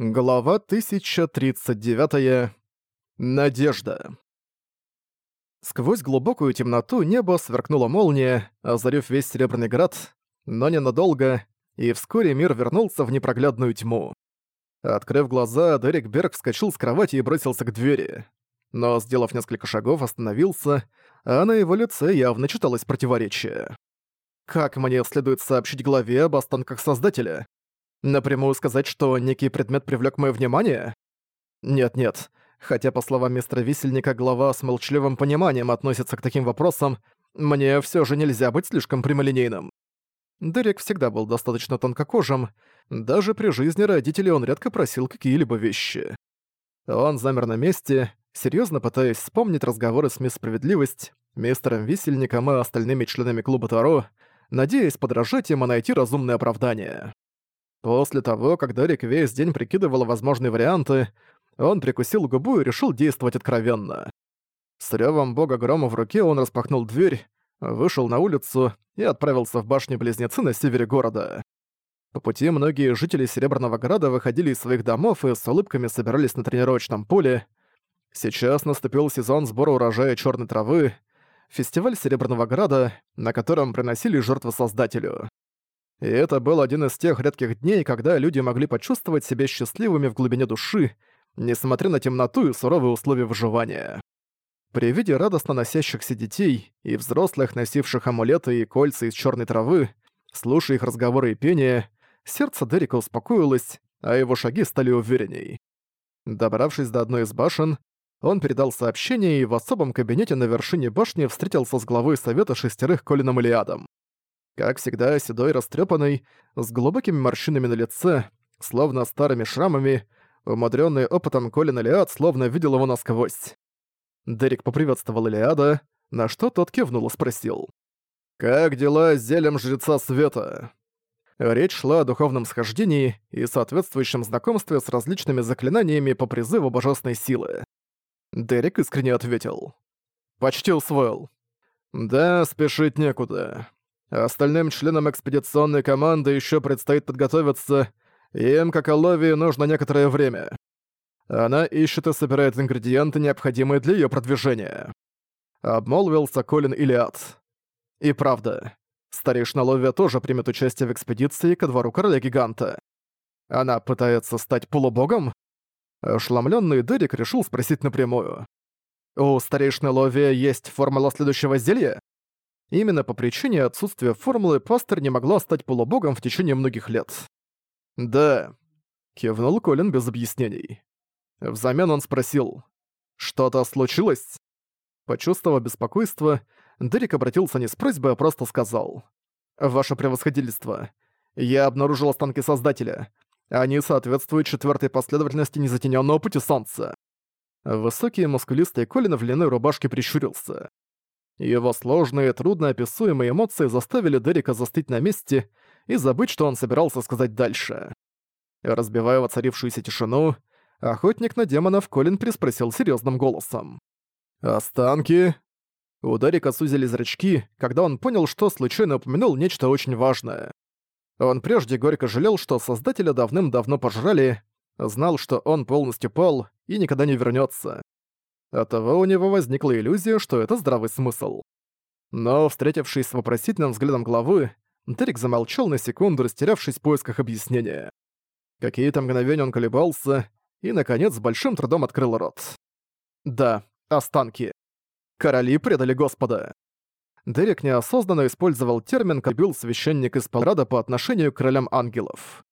Глава 1039. Надежда. Сквозь глубокую темноту небо сверкнула молния, озарив весь Серебряный Град, но ненадолго, и вскоре мир вернулся в непроглядную тьму. Открыв глаза, Дерек Берг вскочил с кровати и бросился к двери. Но, сделав несколько шагов, остановился, а на его лице явно читалось противоречие. «Как мне следует сообщить главе об останках Создателя?» Напрямую сказать, что некий предмет привлек моё внимание? Нет-нет. Хотя, по словам мистера Висельника, глава с молчаливым пониманием относится к таким вопросам, мне всё же нельзя быть слишком прямолинейным. Дерек всегда был достаточно тонкокожим, даже при жизни родителей он редко просил какие-либо вещи. Он замер на месте, серьёзно пытаясь вспомнить разговоры с мисс Справедливость, мистером Висельником и остальными членами клуба Таро, надеясь подражать им и найти разумное оправдание. После того, как Дерек весь день прикидывал возможные варианты, он прикусил губу и решил действовать откровенно. С рёвом бога грома в руке он распахнул дверь, вышел на улицу и отправился в башню-близнецы на севере города. По пути многие жители Серебряного Града выходили из своих домов и с улыбками собирались на тренировочном поле. Сейчас наступил сезон сбора урожая черной травы, фестиваль Серебряного Града, на котором приносили жертву Создателю. И это был один из тех редких дней, когда люди могли почувствовать себя счастливыми в глубине души, несмотря на темноту и суровые условия выживания. При виде радостно носящихся детей и взрослых, носивших амулеты и кольца из черной травы, слушая их разговоры и пение, сердце Дерека успокоилось, а его шаги стали уверенней. Добравшись до одной из башен, он передал сообщение и в особом кабинете на вершине башни встретился с главой совета шестерых Колином Илиадом. Как всегда, седой растрепанный, с глубокими морщинами на лице, словно старыми шрамами, умудренный опытом Колин Элиад словно видел его насквозь. Дерек поприветствовал Элиада, на что тот кивнул и спросил. «Как дела с зелем Жреца Света?» Речь шла о духовном схождении и соответствующем знакомстве с различными заклинаниями по призыву божественной силы. Дерек искренне ответил. «Почти усвоил». «Да, спешить некуда. Остальным членам экспедиционной команды еще предстоит подготовиться, им, как Оловии, нужно некоторое время. Она ищет и собирает ингредиенты, необходимые для ее продвижения. Обмолвился Колин Илиад. И правда, старейшина Ловия тоже примет участие в экспедиции ко двору короля-гиганта. Она пытается стать полубогом? Ошеломленный Дерек решил спросить напрямую. «У старейшины Ловия есть формула следующего зелья?» Именно по причине отсутствия формулы Пастер не могла стать полубогом в течение многих лет. «Да», — кивнул Колин без объяснений. Взамен он спросил, «Что-то случилось?» Почувствовав беспокойство, Дерек обратился не с просьбой, а просто сказал. «Ваше превосходительство, я обнаружил останки Создателя. Они соответствуют четвертой последовательности незатененного пути Солнца». Высокий мускулистый Колин в льняной рубашке прищурился. Его сложные, трудно описуемые эмоции заставили Дерека застыть на месте и забыть, что он собирался сказать дальше. Разбивая воцарившуюся тишину, охотник на демонов Колин приспросил серьезным голосом. «Останки?» У Дарика сузили зрачки, когда он понял, что случайно упомянул нечто очень важное. Он прежде горько жалел, что Создателя давным-давно пожрали, знал, что он полностью пал и никогда не вернется. Оттого у него возникла иллюзия, что это здравый смысл. Но, встретившись с вопросительным взглядом главы, Дерек замолчал на секунду, растерявшись в поисках объяснения. Какие-то мгновения он колебался и, наконец, с большим трудом открыл рот. «Да, останки. Короли предали Господа». Дерек неосознанно использовал термин, который бил священник из Палрада по отношению к королям ангелов.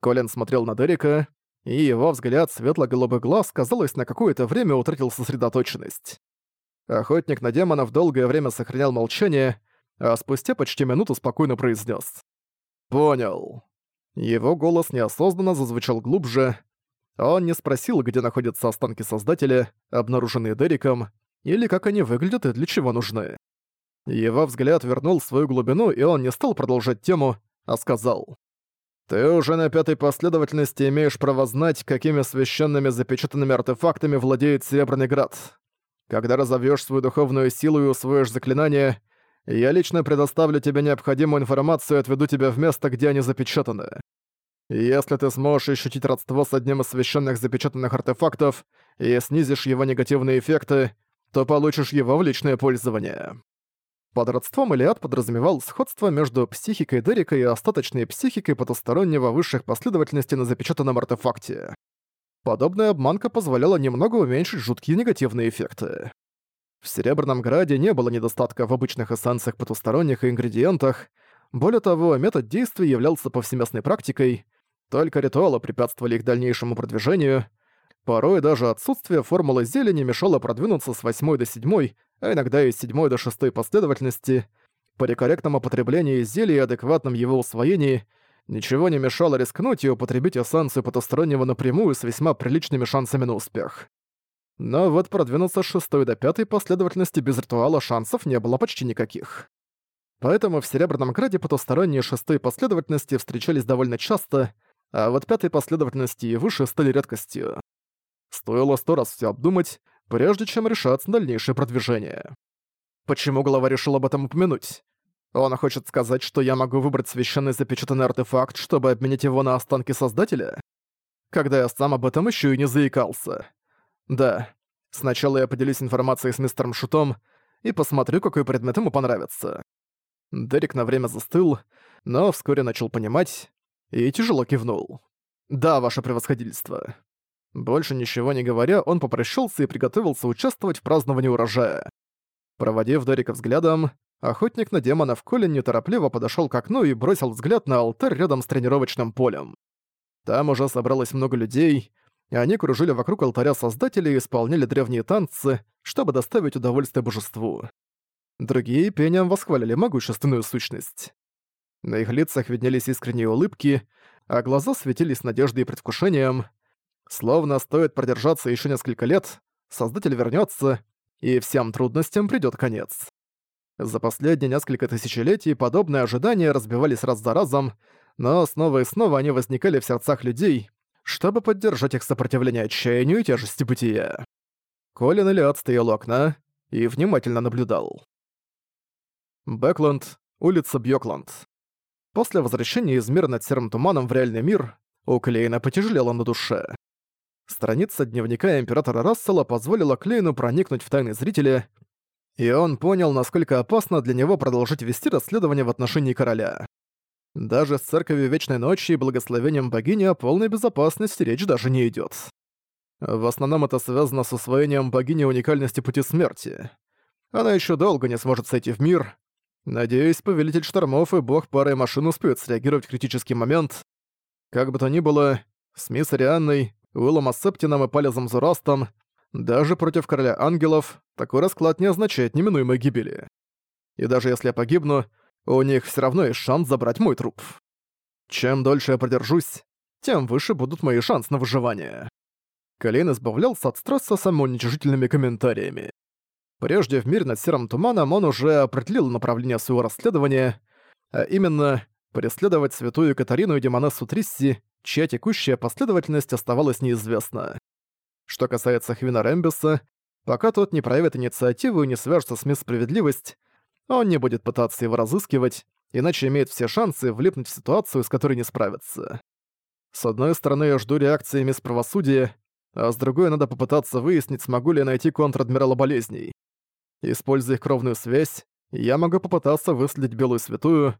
Колин смотрел на Дерека, и его взгляд светло-голубых глаз, казалось, на какое-то время утратил сосредоточенность. Охотник на демонов долгое время сохранял молчание, а спустя почти минуту спокойно произнес: «Понял». Его голос неосознанно зазвучал глубже. Он не спросил, где находятся останки Создателя, обнаруженные Дериком, или как они выглядят и для чего нужны. Его взгляд вернул свою глубину, и он не стал продолжать тему, а сказал ты уже на пятой последовательности имеешь право знать, какими священными запечатанными артефактами владеет Серебряный Град. Когда разовьёшь свою духовную силу и усвоишь заклинание, я лично предоставлю тебе необходимую информацию и отведу тебя в место, где они запечатаны. Если ты сможешь ощутить родство с одним из священных запечатанных артефактов и снизишь его негативные эффекты, то получишь его в личное пользование. Под родством Илиад подразумевал сходство между психикой Дерека и остаточной психикой потустороннего высших последовательностей на запечатанном артефакте. Подобная обманка позволяла немного уменьшить жуткие негативные эффекты. В Серебряном Граде не было недостатка в обычных эссенциях потусторонних и ингредиентах, более того, метод действий являлся повсеместной практикой, только ритуалы препятствовали их дальнейшему продвижению, порой даже отсутствие формулы зелени мешало продвинуться с 8 до 7 а иногда и седьмой до шестой последовательности, при корректном опотреблении зелья и адекватном его усвоении ничего не мешало рискнуть и употребить эссенцию потустороннего напрямую с весьма приличными шансами на успех. Но вот продвинуться с шестой до пятой последовательности без ритуала шансов не было почти никаких. Поэтому в Серебряном Граде потусторонние шестой последовательности встречались довольно часто, а вот пятой последовательности и выше стали редкостью. Стоило сто раз все обдумать, прежде чем решаться на дальнейшее продвижение. Почему глава решил об этом упомянуть? Он хочет сказать, что я могу выбрать священный запечатанный артефакт, чтобы обменять его на останки Создателя? Когда я сам об этом еще и не заикался. Да, сначала я поделюсь информацией с мистером Шутом и посмотрю, какой предмет ему понравится. Дерек на время застыл, но вскоре начал понимать и тяжело кивнул. «Да, ваше превосходительство. Больше ничего не говоря, он попрощался и приготовился участвовать в праздновании урожая. Проводив Дерека взглядом, охотник на демонов в коле неторопливо подошёл к окну и бросил взгляд на алтарь рядом с тренировочным полем. Там уже собралось много людей, и они кружили вокруг алтаря создателей и исполняли древние танцы, чтобы доставить удовольствие божеству. Другие пением восхвалили могущественную сущность. На их лицах виднелись искренние улыбки, а глаза светились надеждой и предвкушением, Словно стоит продержаться еще несколько лет, создатель вернется, и всем трудностям придёт конец. За последние несколько тысячелетий подобные ожидания разбивались раз за разом, но снова и снова они возникали в сердцах людей, чтобы поддержать их сопротивление отчаянию и тяжести бытия. Колин Элиот стоял у окна и внимательно наблюдал. Бэкленд, улица Бьёкланд. После возвращения из мира над серым туманом в реальный мир, у Клейна потяжелело на душе. Страница дневника императора Рассела позволила Клейну проникнуть в тайны зрителя, и он понял, насколько опасно для него продолжить вести расследование в отношении короля. Даже с церковью Вечной Ночи и благословением богини о полной безопасности речь даже не идет. В основном это связано с усвоением богини уникальности пути смерти. Она еще долго не сможет сойти в мир. Надеюсь, повелитель штормов и бог пары машин успеют среагировать в критический момент. Как бы то ни было, СМИ с Арианной, Уиллом Ассептином и Палезом Зурастом, даже против Короля Ангелов такой расклад не означает неминуемой гибели. И даже если я погибну, у них все равно есть шанс забрать мой труп. Чем дольше я продержусь, тем выше будут мои шансы на выживание. Колейн избавлялся от стресса самоуничижительными комментариями. Прежде в мир над серым туманом он уже определил направление своего расследования, а именно преследовать святую Катарину и демонессу Трисси чья текущая последовательность оставалась неизвестна. Что касается Хвина Рэмбиса, пока тот не проявит инициативу и не свяжется с мисс Справедливость, он не будет пытаться его разыскивать, иначе имеет все шансы влипнуть в ситуацию, с которой не справится. С одной стороны, я жду реакции мисс Правосудия, а с другой надо попытаться выяснить, смогу ли я найти контр-адмирала болезней. Используя их кровную связь, я могу попытаться выследить Белую Святую.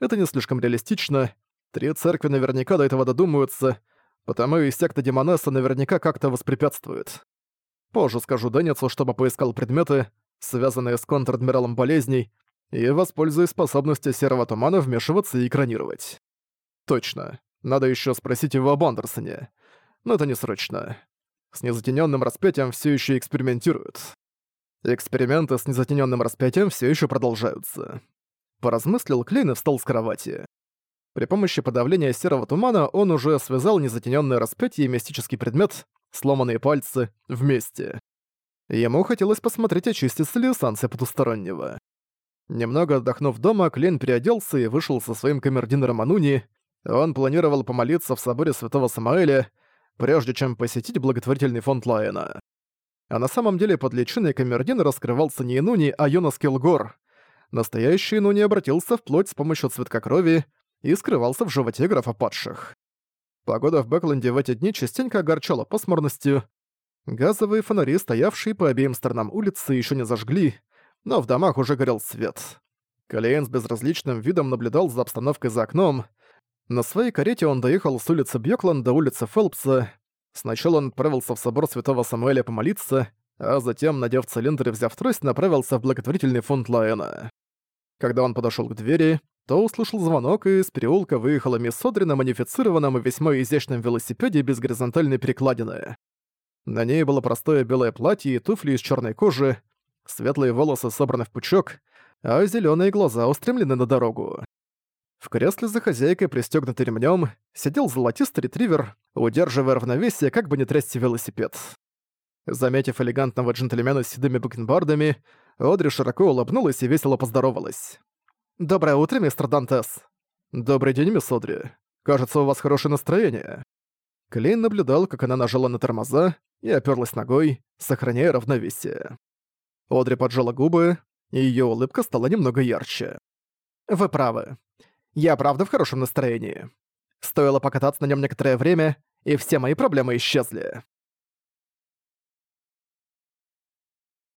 Это не слишком реалистично, Три церкви наверняка до этого додумаются, потому и секта Демонесса наверняка как-то воспрепятствует. Позже скажу Денницу, чтобы поискал предметы, связанные с контр-адмиралом болезней, и воспользуюсь способностью серого тумана вмешиваться и экранировать. Точно. Надо еще спросить его об Андерсоне. Но это не срочно. С незатененным распятием все еще экспериментируют. Эксперименты с незатененным распятием все еще продолжаются. Поразмыслил Клейн и встал с кровати. При помощи подавления серого тумана он уже связал незатенённое распятие и мистический предмет, сломанные пальцы, вместе. Ему хотелось посмотреть, очистится ли станция потустороннего. Немного отдохнув дома, Клейн переоделся и вышел со своим камердинером Ануни. Он планировал помолиться в соборе Святого Самаэля, прежде чем посетить благотворительный фонд Лайена. А на самом деле под личиной камердина раскрывался не Инуни, а Йонас Келгор. Настоящий Инуни обратился вплоть с помощью цветка крови, и скрывался в животе графа падших. Погода в Бэкленде в эти дни частенько огорчала пасмурностью. Газовые фонари, стоявшие по обеим сторонам улицы, еще не зажгли, но в домах уже горел свет. Калиен с безразличным видом наблюдал за обстановкой за окном. На своей карете он доехал с улицы Бьёкланд до улицы Фелпса. Сначала он отправился в собор святого Самуэля помолиться, а затем, надев цилиндр и взяв трость, направился в благотворительный фонд Лаэна. Когда он подошел к двери, то услышал звонок, и из переулка выехала мисс Содри на модифицированном и весьма изящном велосипеде без горизонтальной перекладины. На ней было простое белое платье и туфли из черной кожи, светлые волосы собраны в пучок, а зеленые глаза устремлены на дорогу. В кресле за хозяйкой, пристегнутый ремнем, сидел золотистый ретривер, удерживая равновесие, как бы не трясти велосипед. Заметив элегантного джентльмена с седыми бакенбардами, Одри широко улыбнулась и весело поздоровалась. «Доброе утро, мистер Дантес!» «Добрый день, мисс Одри. Кажется, у вас хорошее настроение». Клейн наблюдал, как она нажала на тормоза и оперлась ногой, сохраняя равновесие. Одри поджала губы, и ее улыбка стала немного ярче. «Вы правы. Я правда в хорошем настроении. Стоило покататься на нем некоторое время, и все мои проблемы исчезли».